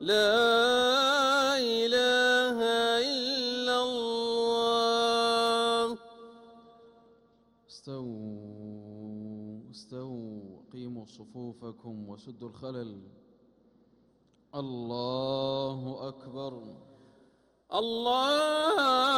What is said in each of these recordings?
لا إله إلا الله. استووا استووا قيموا صفوفكم وسدوا الخلل. الله أكبر. الله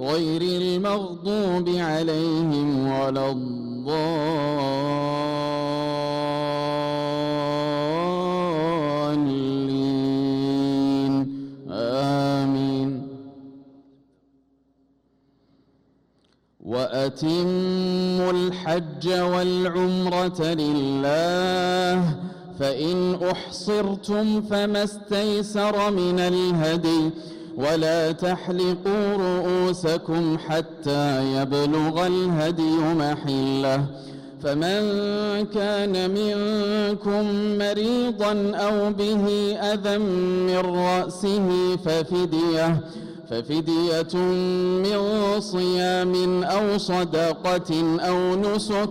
غير المغضوب عليهم ولا الضالين. آمين. وأتموا الحج والعمرة لله فإن أحصرتم فما استيسر من الهدي ولا تحلقوا رؤوسكم حتى يبلغ الهدي محله. فمن كان منكم مريضا أو به أذى من رأسه ففدية ففدية من صيام أو صدقة أو نسك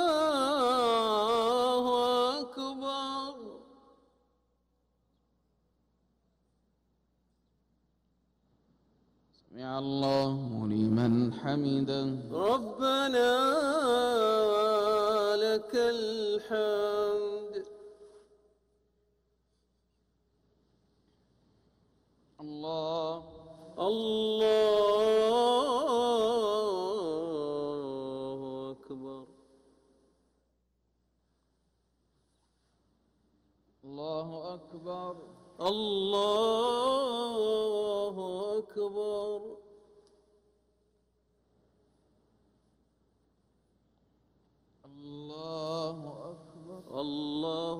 سمع الله لمن حمده. ربنا لك الحمد. الله. الله أكبر. الله أكبر. الله أكبر الله أكبر الله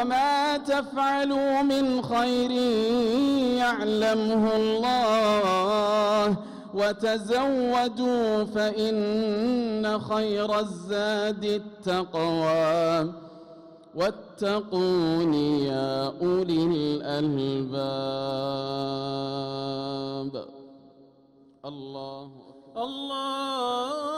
وما تفعلوا من خير يعلمه الله وتزودوا فإن خير الزاد التقوى واتقون يا أولي الألباب. الله أكبر. الله